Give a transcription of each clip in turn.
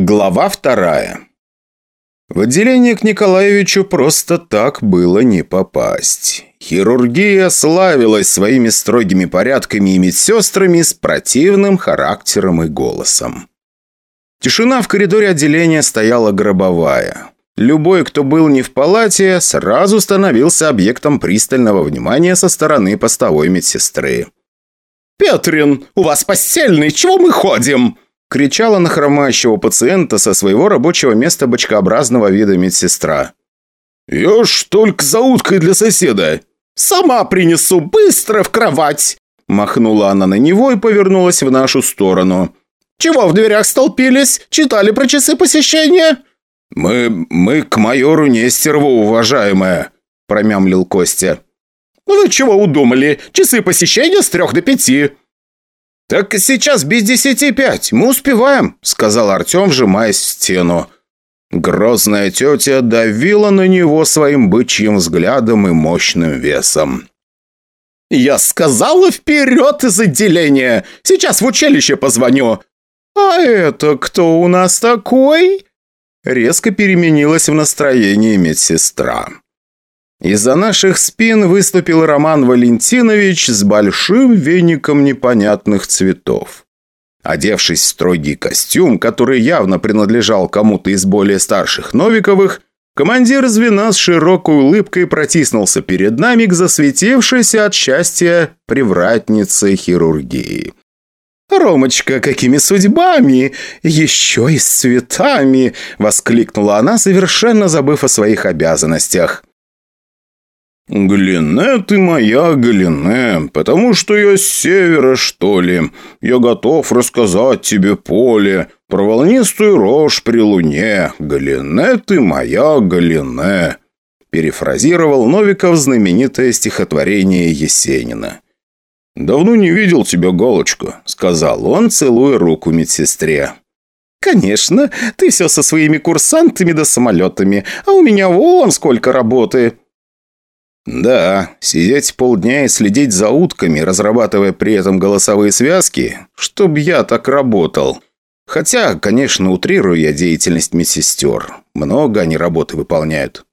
Глава вторая. В отделение к Николаевичу просто так было не попасть. Хирургия славилась своими строгими порядками и медсестрами с противным характером и голосом. Тишина в коридоре отделения стояла гробовая. Любой, кто был не в палате, сразу становился объектом пристального внимания со стороны постовой медсестры. «Петрин, у вас постельный, чего мы ходим?» Кричала на хромающего пациента со своего рабочего места бочкообразного вида медсестра. «Я ж только за уткой для соседа!» «Сама принесу, быстро в кровать!» Махнула она на него и повернулась в нашу сторону. «Чего в дверях столпились? Читали про часы посещения?» «Мы... мы к майору Нестерову, уважаемая», – промямлил Костя. «Вы чего удумали? Часы посещения с трех до пяти». «Так сейчас без десяти пять, мы успеваем», – сказал Артем, вжимаясь в стену. Грозная тетя давила на него своим бычьим взглядом и мощным весом. «Я сказала вперед из отделения! Сейчас в училище позвоню!» «А это кто у нас такой?» Резко переменилась в настроении медсестра. Из-за наших спин выступил Роман Валентинович с большим веником непонятных цветов. Одевшись в строгий костюм, который явно принадлежал кому-то из более старших Новиковых, командир звена с широкой улыбкой протиснулся перед нами к засветившейся от счастья привратнице хирургии. «Ромочка, какими судьбами! Еще и с цветами!» – воскликнула она, совершенно забыв о своих обязанностях. «Галине ты моя, Галине, потому что я с севера, что ли. Я готов рассказать тебе поле, про волнистую рожь при луне. Галине ты моя, Галине», перефразировал Новиков знаменитое стихотворение Есенина. «Давно не видел тебя, Галочка», — сказал он, целуя руку медсестре. «Конечно, ты все со своими курсантами да самолетами, а у меня вон сколько работы», да, сидеть полдня и следить за утками, разрабатывая при этом голосовые связки, чтоб я так работал. Хотя, конечно, утрирую я деятельность медсестер. Много они работы выполняют.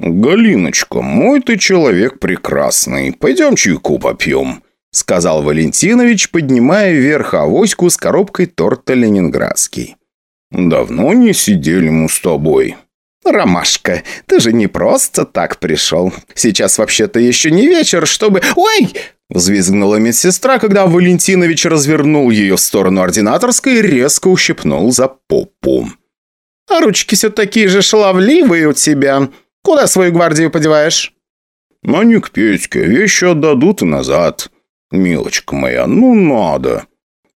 «Галиночка, мой ты человек прекрасный. Пойдем чайку попьем», — сказал Валентинович, поднимая вверх авоську с коробкой торта ленинградский. «Давно не сидели мы с тобой». «Ромашка, ты же не просто так пришел. Сейчас вообще-то еще не вечер, чтобы... Ой!» Взвизгнула медсестра, когда Валентинович развернул ее в сторону ординаторской и резко ущипнул за попу. «А ручки все такие же шаловливые у тебя. Куда свою гвардию подеваешь?» «А к Петьке, вещи отдадут и назад. Милочка моя, ну надо».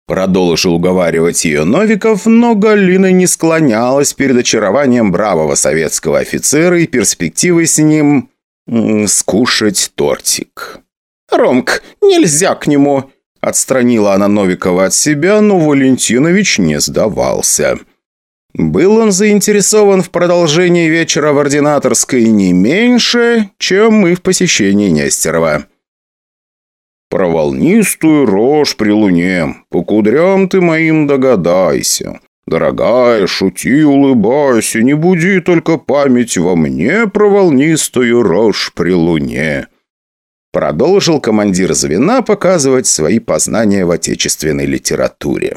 Продолжил уговаривать ее Новиков, но Галина не склонялась перед очарованием бравого советского офицера и перспективой с ним... скушать тортик. «Ромк, нельзя к нему!» Отстранила она Новикова от себя, но Валентинович не сдавался. Был он заинтересован в продолжении вечера в ординаторской не меньше, чем мы в посещении Нестерова. Про волнистую рожь при луне, по кудрям ты моим догадайся. Дорогая, шути, улыбайся, не буди только память во мне про волнистую рожь при луне. Продолжил командир звена показывать свои познания в отечественной литературе.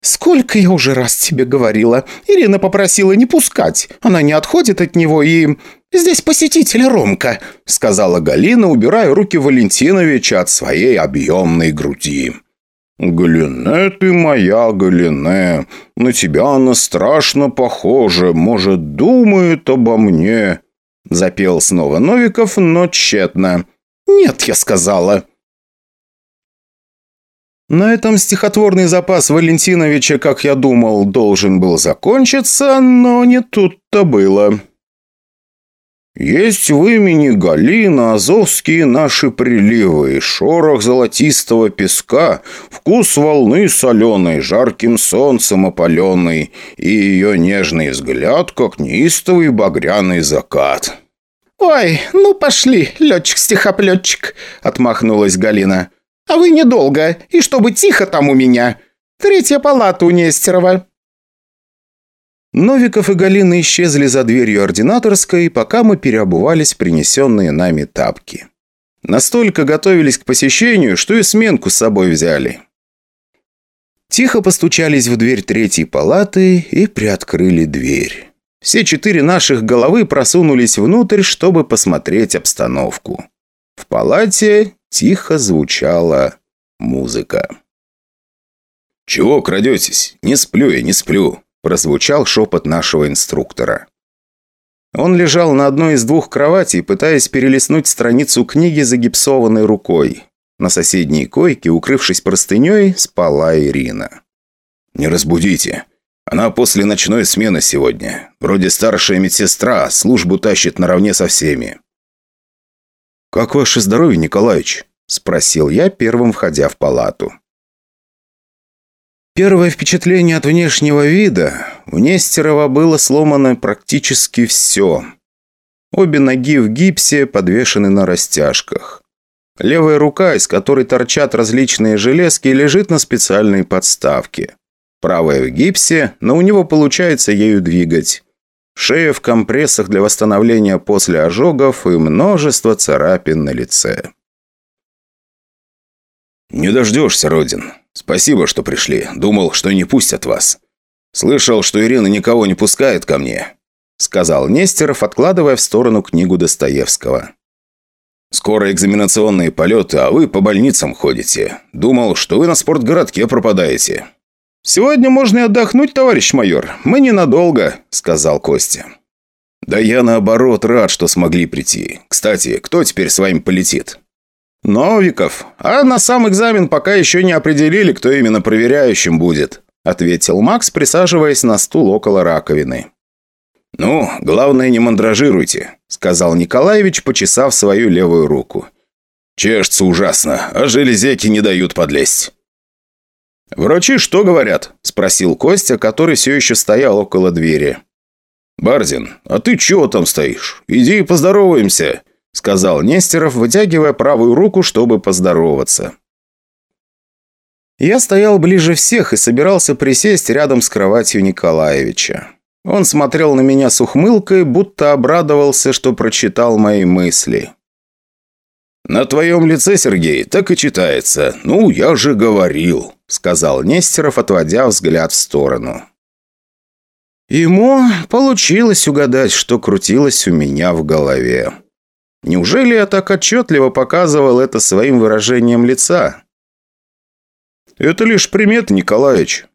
«Сколько я уже раз тебе говорила. Ирина попросила не пускать. Она не отходит от него и... Здесь посетитель Ромка», — сказала Галина, убирая руки Валентиновича от своей объемной груди. «Галине ты моя, Галине, на тебя она страшно похожа, может, думает обо мне», — запел снова Новиков, но тщетно. «Нет, я сказала». На этом стихотворный запас Валентиновича, как я думал, должен был закончиться, но не тут-то было. Есть в имени Галина азовские наши приливы, шорох золотистого песка, вкус волны соленой, жарким солнцем опаленной, и ее нежный взгляд, как неистовый багряный закат. «Ой, ну пошли, летчик-стихоплетчик», — отмахнулась Галина. «А вы недолго, и чтобы тихо там у меня». Третья палата у Нестерова». Новиков и Галина исчезли за дверью ординаторской, пока мы переобувались принесенные нами тапки. Настолько готовились к посещению, что и сменку с собой взяли. Тихо постучались в дверь третьей палаты и приоткрыли дверь. Все четыре наших головы просунулись внутрь, чтобы посмотреть обстановку. В палате тихо звучала музыка. «Чего крадетесь? Не сплю я, не сплю», – прозвучал шепот нашего инструктора. Он лежал на одной из двух кроватей, пытаясь перелистнуть страницу книги загипсованной рукой. На соседней койке, укрывшись простыней, спала Ирина. «Не разбудите. Она после ночной смены сегодня. Вроде старшая медсестра, службу тащит наравне со всеми». «Как ваше здоровье, Николаевич?» – спросил я, первым входя в палату. Первое впечатление от внешнего вида – у Нестерова было сломано практически все. Обе ноги в гипсе подвешены на растяжках. Левая рука, из которой торчат различные железки, лежит на специальной подставке. Правая в гипсе, но у него получается ею двигать. Шея в компрессах для восстановления после ожогов и множество царапин на лице. «Не дождешься, Родин. Спасибо, что пришли. Думал, что не пустят вас. Слышал, что Ирина никого не пускает ко мне», сказал Нестеров, откладывая в сторону книгу Достоевского. «Скоро экзаменационные полеты, а вы по больницам ходите. Думал, что вы на спортгородке пропадаете». «Сегодня можно и отдохнуть, товарищ майор. Мы ненадолго», — сказал Костя. «Да я, наоборот, рад, что смогли прийти. Кстати, кто теперь с вами полетит?» «Новиков. А на сам экзамен пока еще не определили, кто именно проверяющим будет», ответил Макс, присаживаясь на стул около раковины. «Ну, главное, не мандражируйте», сказал Николаевич, почесав свою левую руку. «Чешется ужасно, а железяки не дают подлезть». «Врачи что говорят?» – спросил Костя, который все еще стоял около двери. «Бардин, а ты чего там стоишь? Иди поздороваемся», сказал Нестеров, вытягивая правую руку, чтобы поздороваться. Я стоял ближе всех и собирался присесть рядом с кроватью Николаевича. Он смотрел на меня с ухмылкой, будто обрадовался, что прочитал мои мысли. «На твоем лице, Сергей, так и читается. Ну, я же говорил», — сказал Нестеров, отводя взгляд в сторону. Ему получилось угадать, что крутилось у меня в голове. Неужели я так отчетливо показывал это своим выражением лица? Это лишь примет, Николаевич.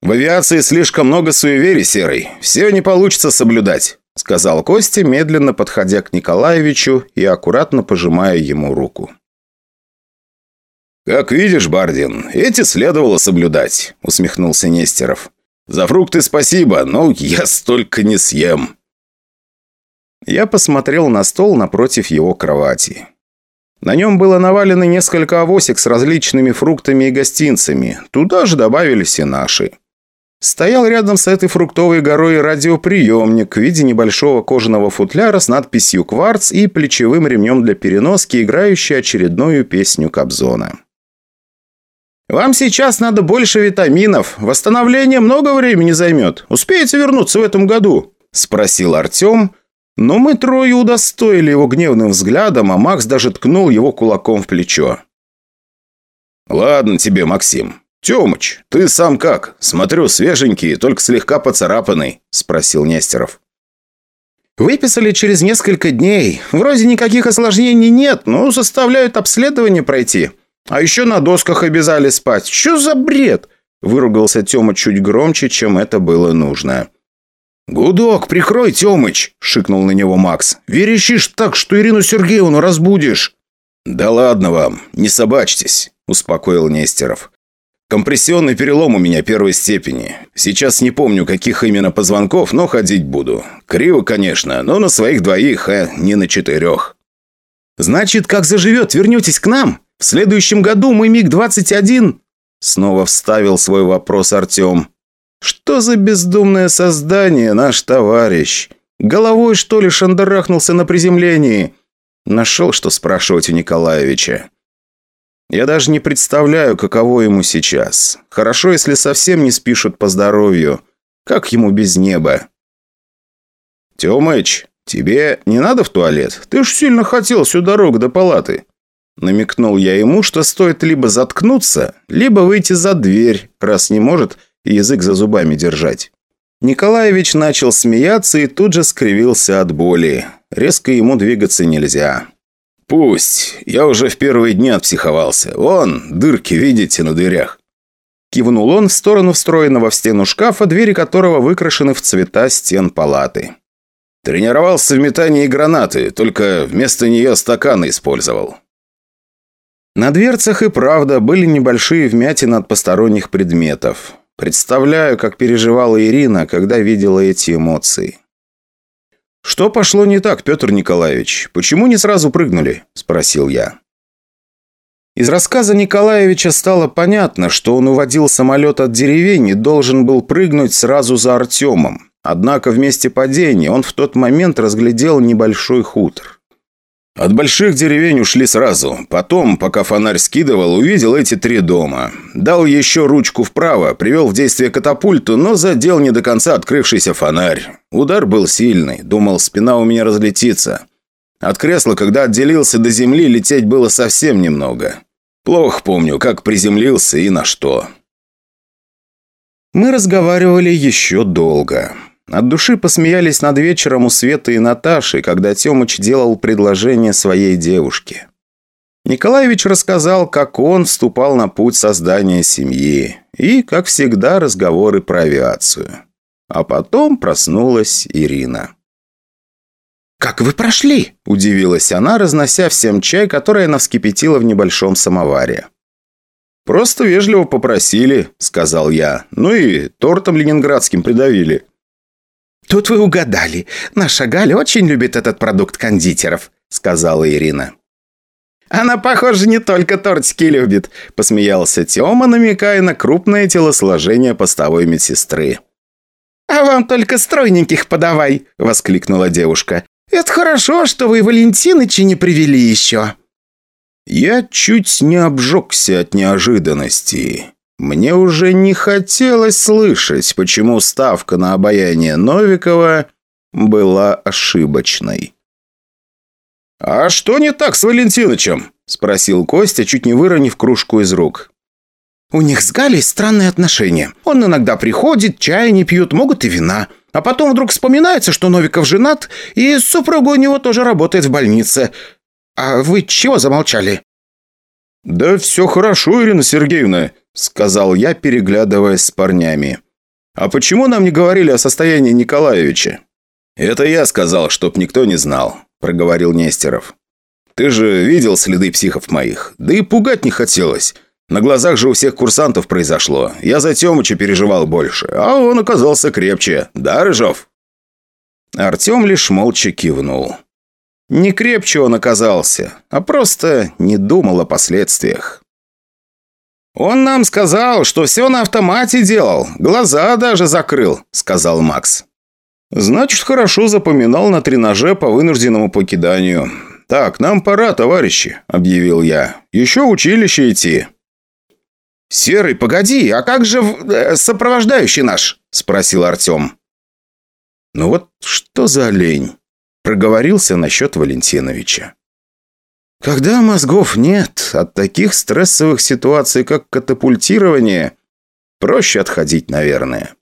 В авиации слишком много суеверий, Серый. Все не получится соблюдать, сказал Костя, медленно подходя к Николаевичу и аккуратно пожимая ему руку. «Как видишь, Бардин, эти следовало соблюдать», — усмехнулся Нестеров. «За фрукты спасибо, но я столько не съем». Я посмотрел на стол напротив его кровати. На нем было навалено несколько авосик с различными фруктами и гостинцами. Туда же добавились и наши. Стоял рядом с этой фруктовой горой радиоприемник в виде небольшого кожаного футляра с надписью «Кварц» и плечевым ремнем для переноски, играющий очередную песню Кобзона. «Вам сейчас надо больше витаминов. Восстановление много времени займет. Успеете вернуться в этом году?» – спросил Артем, но мы трое удостоили его гневным взглядом, а Макс даже ткнул его кулаком в плечо. «Ладно тебе, Максим. Тёмыч, ты сам как? Смотрю, свеженький, только слегка поцарапанный», – спросил Нестеров. «Выписали через несколько дней. Вроде никаких осложнений нет, но заставляют обследование пройти. А еще на досках обязали спать. Что за бред?» – выругался Тёма чуть громче, чем это было нужно. «Гудок, прикрой, Тёмыч!» – шикнул на него Макс. «Верещишь так, что Ирину Сергеевну разбудишь!» «Да ладно вам, не собачьтесь!» – успокоил Нестеров. «Компрессионный перелом у меня первой степени. Сейчас не помню, каких именно позвонков, но ходить буду. Криво, конечно, но на своих двоих, а не на четырех». «Значит, как заживет, вернетесь к нам? В следующем году мы МиГ-21?» Снова вставил свой вопрос Артем. Что за бездумное создание наш товарищ? Головой, что ли, шандарахнулся на приземлении? Нашел, что спрашивать у Николаевича. Я даже не представляю, каково ему сейчас. Хорошо, если совсем не спишут по здоровью. Как ему без неба? Тёмыч, тебе не надо в туалет? Ты ж сильно хотел всю дорогу до палаты. Намекнул я ему, что стоит либо заткнуться, либо выйти за дверь, раз не может язык за зубами держать. Николаевич начал смеяться и тут же скривился от боли. Резко ему двигаться нельзя. «Пусть. Я уже в первые дни отпсиховался. Вон, дырки, видите, на дверях». Кивнул он в сторону встроенного в стену шкафа, двери которого выкрашены в цвета стен палаты. Тренировался в метании гранаты, только вместо нее стаканы использовал. На дверцах и правда были небольшие вмятины от посторонних предметов. Представляю, как переживала Ирина, когда видела эти эмоции. «Что пошло не так, Петр Николаевич? Почему не сразу прыгнули?» – спросил я. Из рассказа Николаевича стало понятно, что он уводил самолет от деревень и должен был прыгнуть сразу за Артемом. Однако в месте падения он в тот момент разглядел небольшой хутор. От больших деревень ушли сразу. Потом, пока фонарь скидывал, увидел эти три дома. Дал еще ручку вправо, привел в действие катапульту, но задел не до конца открывшийся фонарь. Удар был сильный. Думал, спина у меня разлетится. От кресла, когда отделился до земли, лететь было совсем немного. Плохо помню, как приземлился и на что. Мы разговаривали еще долго. От души посмеялись над вечером у Светы и Наташи, когда Темыч делал предложение своей девушке. Николаевич рассказал, как он вступал на путь создания семьи. И, как всегда, разговоры про авиацию. А потом проснулась Ирина. «Как вы прошли?» – удивилась она, разнося всем чай, который она вскипятила в небольшом самоваре. «Просто вежливо попросили», – сказал я. «Ну и тортом ленинградским придавили». «Тут вы угадали. Наша Галя очень любит этот продукт кондитеров», — сказала Ирина. «Она, похоже, не только тортики любит», — посмеялся Тёма, намекая на крупное телосложение постовой медсестры. «А вам только стройненьких подавай», — воскликнула девушка. «Это хорошо, что вы Валентиныча не привели еще». Я чуть не обжегся от неожиданности. Мне уже не хотелось слышать, почему ставка на обаяние Новикова была ошибочной. «А что не так с Валентинычем?» – спросил Костя, чуть не выронив кружку из рук. «У них с Галей странные отношения. Он иногда приходит, чай не пьют, могут и вина. А потом вдруг вспоминается, что Новиков женат, и супруга у него тоже работает в больнице. А вы чего замолчали?» «Да все хорошо, Ирина Сергеевна», – сказал я, переглядываясь с парнями. «А почему нам не говорили о состоянии Николаевича?» «Это я сказал, чтоб никто не знал», – проговорил Нестеров. «Ты же видел следы психов моих. Да и пугать не хотелось. На глазах же у всех курсантов произошло. Я за Тёмыча переживал больше, а он оказался крепче. Да, Рыжов?» Артем лишь молча кивнул. Не крепче он оказался, а просто не думал о последствиях. «Он нам сказал, что все на автомате делал, глаза даже закрыл», — сказал Макс. «Значит, хорошо запоминал на тренаже по вынужденному покиданию. Так, нам пора, товарищи», — объявил я. «Еще училище идти». «Серый, погоди, а как же э, сопровождающий наш?» – спросил Артем. «Ну вот что за лень?» – проговорился насчет Валентиновича. Когда мозгов нет, от таких стрессовых ситуаций, как катапультирование, проще отходить, наверное.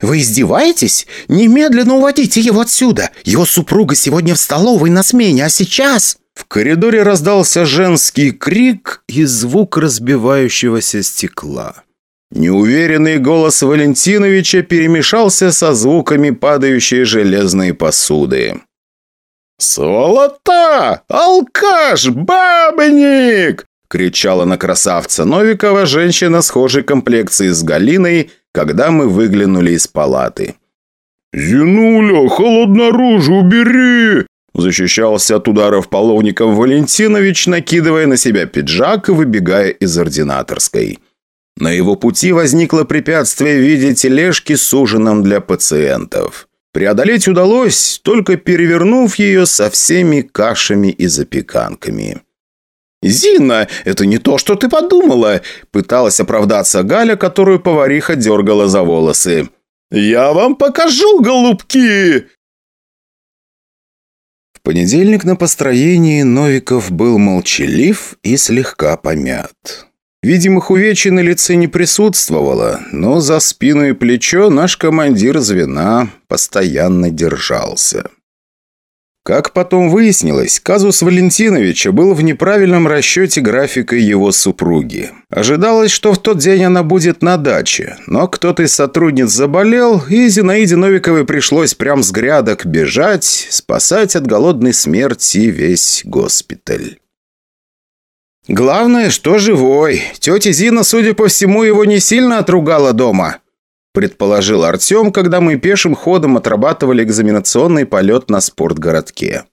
«Вы издеваетесь? Немедленно уводите его отсюда! Его супруга сегодня в столовой на смене, а сейчас...» В коридоре раздался женский крик и звук разбивающегося стекла. Неуверенный голос Валентиновича перемешался со звуками падающей железной посуды. «Сволота! Алкаш! Бабник!» – кричала на красавца Новикова женщина схожей комплекции с Галиной, когда мы выглянули из палаты. «Зинуля, холодноружу убери!» Защищался от ударов половником Валентинович, накидывая на себя пиджак и выбегая из ординаторской. На его пути возникло препятствие в виде тележки с ужином для пациентов. Преодолеть удалось, только перевернув ее со всеми кашами и запеканками. «Зина, это не то, что ты подумала!» Пыталась оправдаться Галя, которую повариха дергала за волосы. «Я вам покажу, голубки!» В понедельник на построении Новиков был молчалив и слегка помят. Видимых увечий на лице не присутствовало, но за спину и плечо наш командир звена постоянно держался. Как потом выяснилось, казус Валентиновича был в неправильном расчете графика его супруги. Ожидалось, что в тот день она будет на даче, но кто-то из сотрудниц заболел, и Зинаиде Новиковой пришлось прям с грядок бежать, спасать от голодной смерти весь госпиталь. «Главное, что живой. Тетя Зина, судя по всему, его не сильно отругала дома», предположил Артем, когда мы пешим ходом отрабатывали экзаменационный полет на спортгородке.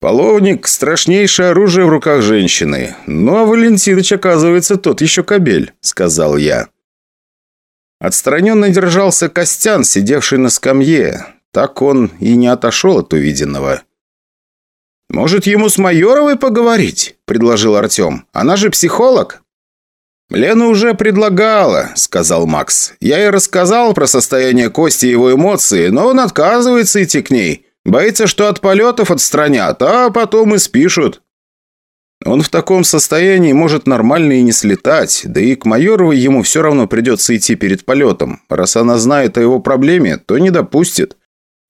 «Половник – страшнейшее оружие в руках женщины. Ну, а Валентиныч, оказывается, тот еще кобель», – сказал я. Отстраненно держался Костян, сидевший на скамье. Так он и не отошел от увиденного. «Может, ему с Майоровой поговорить?» – предложил Артем. «Она же психолог». «Лена уже предлагала», – сказал Макс. «Я ей рассказал про состояние Кости и его эмоции, но он отказывается идти к ней. Боится, что от полетов отстранят, а потом и спишут». Он в таком состоянии может нормально и не слетать, да и к Майоровой ему все равно придется идти перед полетом. Раз она знает о его проблеме, то не допустит.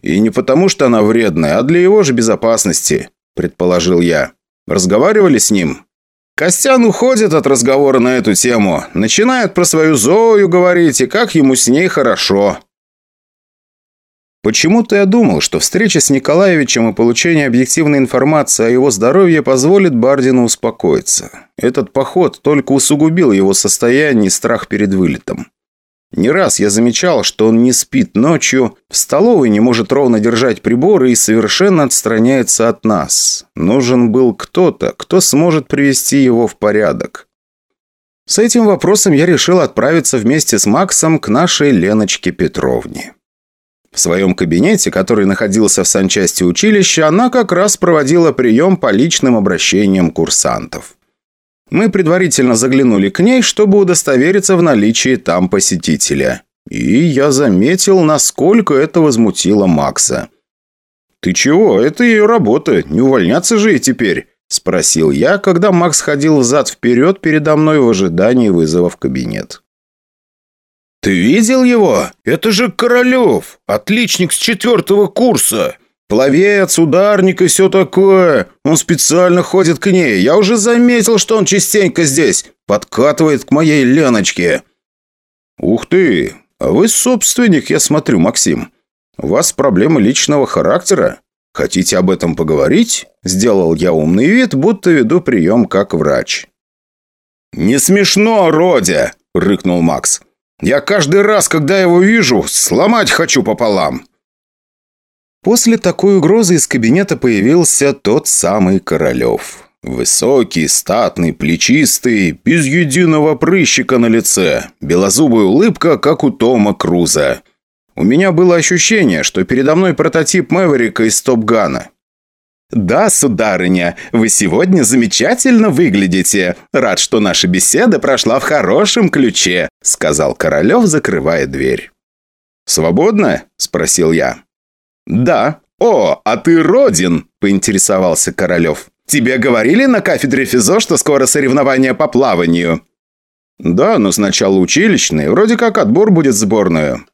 И не потому, что она вредная, а для его же безопасности предположил я. «Разговаривали с ним?» Костян уходит от разговора на эту тему. Начинает про свою Зою говорить, и как ему с ней хорошо. Почему-то я думал, что встреча с Николаевичем и получение объективной информации о его здоровье позволит Бардину успокоиться. Этот поход только усугубил его состояние и страх перед вылетом. Не раз я замечал, что он не спит ночью, в столовой не может ровно держать приборы и совершенно отстраняется от нас. Нужен был кто-то, кто сможет привести его в порядок. С этим вопросом я решил отправиться вместе с Максом к нашей Леночке Петровне. В своем кабинете, который находился в санчасти училища, она как раз проводила прием по личным обращениям курсантов. Мы предварительно заглянули к ней, чтобы удостовериться в наличии там посетителя. И я заметил, насколько это возмутило Макса. «Ты чего? Это ее работа. Не увольняться же и теперь?» – спросил я, когда Макс ходил взад-вперед передо мной в ожидании вызова в кабинет. «Ты видел его? Это же Королев, отличник с четвертого курса. Пловец, ударник и все такое. Он специально ходит к ней. Я уже заметил, что он частенько здесь. Подкатывает к моей Леночке. Ух ты! А вы собственник, я смотрю, Максим. У вас проблемы личного характера? Хотите об этом поговорить? Сделал я умный вид, будто веду прием как врач. «Не смешно, Родя!» – рыкнул Макс. «Я каждый раз, когда его вижу, сломать хочу пополам. После такой угрозы из кабинета появился тот самый Королев. Высокий, статный, плечистый, без единого прыщика на лице, белозубая улыбка, как у Тома Круза. У меня было ощущение, что передо мной прототип Мэверика из Топгана. «Да, сударыня, вы сегодня замечательно выглядите. Рад, что наша беседа прошла в хорошем ключе», сказал Королев, закрывая дверь. «Свободно?» – спросил я. «Да». «О, а ты Родин!» – поинтересовался Королев. «Тебе говорили на кафедре физо, что скоро соревнования по плаванию?» «Да, но сначала училищные. Вроде как отбор будет сборную».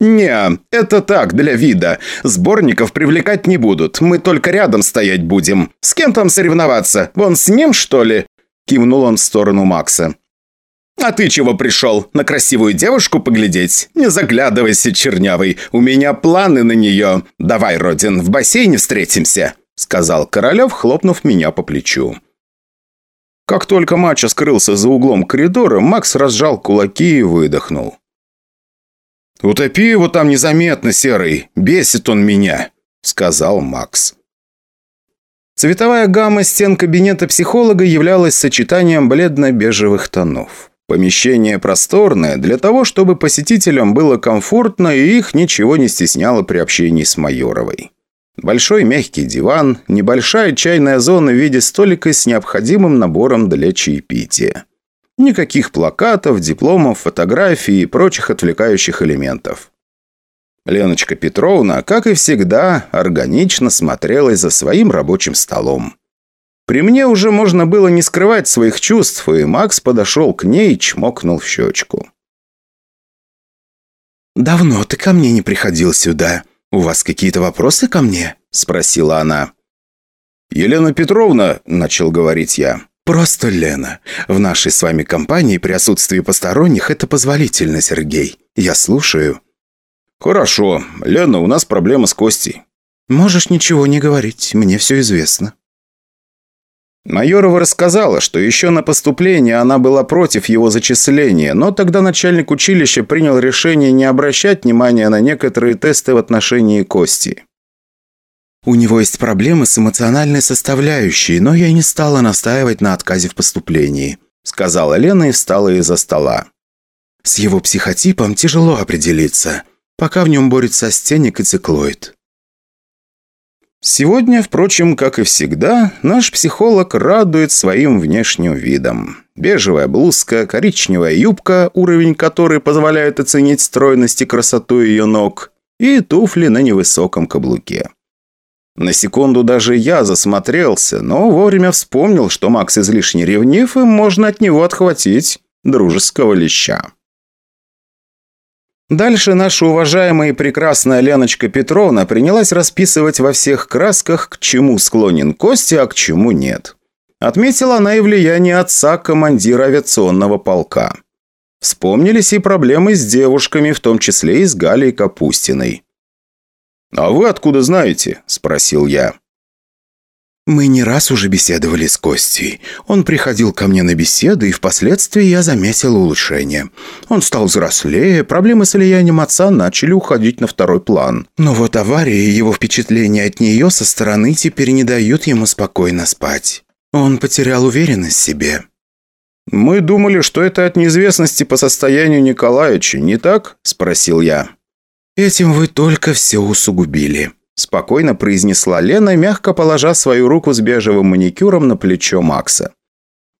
«Не, это так, для вида. Сборников привлекать не будут. Мы только рядом стоять будем. С кем там соревноваться? Вон с ним, что ли?» Кивнул он в сторону Макса. «А ты чего пришел? На красивую девушку поглядеть? Не заглядывайся, чернявый, у меня планы на нее. Давай, Родин, в бассейне встретимся», — сказал Королев, хлопнув меня по плечу. Как только Мачо скрылся за углом коридора, Макс разжал кулаки и выдохнул. «Утопи его там незаметно, Серый, бесит он меня», — сказал Макс. Цветовая гамма стен кабинета психолога являлась сочетанием бледно-бежевых тонов. Помещение просторное, для того, чтобы посетителям было комфортно и их ничего не стесняло при общении с Майоровой. Большой мягкий диван, небольшая чайная зона в виде столика с необходимым набором для чаепития. Никаких плакатов, дипломов, фотографий и прочих отвлекающих элементов. Леночка Петровна, как и всегда, органично смотрелась за своим рабочим столом. При мне уже можно было не скрывать своих чувств, и Макс подошел к ней и чмокнул в щечку. «Давно ты ко мне не приходил сюда. У вас какие-то вопросы ко мне?» – спросила она. «Елена Петровна», – начал говорить я. «Просто Лена. В нашей с вами компании при отсутствии посторонних это позволительно, Сергей. Я слушаю». «Хорошо. Лена, у нас проблема с Костей». «Можешь ничего не говорить. Мне все известно». Майорова рассказала, что еще на поступлении она была против его зачисления, но тогда начальник училища принял решение не обращать внимания на некоторые тесты в отношении Кости. «У него есть проблемы с эмоциональной составляющей, но я не стала настаивать на отказе в поступлении», сказала Лена и встала из-за стола. «С его психотипом тяжело определиться, пока в нем борется астеник и циклоид. Сегодня, впрочем, как и всегда, наш психолог радует своим внешним видом. Бежевая блузка, коричневая юбка, уровень которой позволяет оценить стройность и красоту ее ног, и туфли на невысоком каблуке. На секунду даже я засмотрелся, но вовремя вспомнил, что Макс излишне ревнив, и можно от него отхватить дружеского леща. Дальше наша уважаемая и прекрасная Леночка Петровна принялась расписывать во всех красках, к чему склонен Костя, а к чему нет. Отметила она и влияние отца командира авиационного полка. Вспомнились и проблемы с девушками, в том числе и с Галей Капустиной. «А вы откуда знаете?» – спросил я. Мы не раз уже беседовали с Костей. Он приходил ко мне на беседы, и впоследствии я заметил улучшение. Он стал взрослее, проблемы с влиянием отца начали уходить на второй план. Но вот авария и его впечатления от нее со стороны теперь не дают ему спокойно спать. Он потерял уверенность в себе. «Мы думали, что это от неизвестности по состоянию Николаевича, не так?» – спросил я. «Этим вы только все усугубили», Спокойно произнесла Лена, мягко положа свою руку с бежевым маникюром на плечо Макса.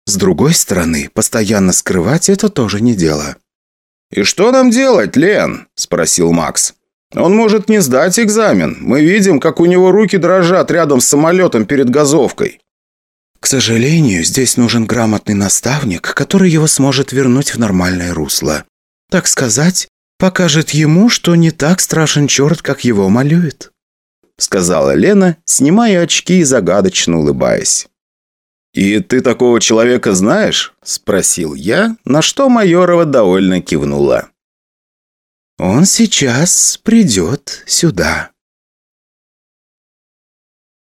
«С другой стороны, постоянно скрывать это тоже не дело». «И что нам делать, Лен?» – спросил Макс. «Он может не сдать экзамен. Мы видим, как у него руки дрожат рядом с самолетом перед газовкой». «К сожалению, здесь нужен грамотный наставник, который его сможет вернуть в нормальное русло. Так сказать, покажет ему, что не так страшен черт, как его малюет». – сказала Лена, снимая очки и загадочно улыбаясь. «И ты такого человека знаешь?» – спросил я, на что Майорова довольно кивнула. «Он сейчас придет сюда».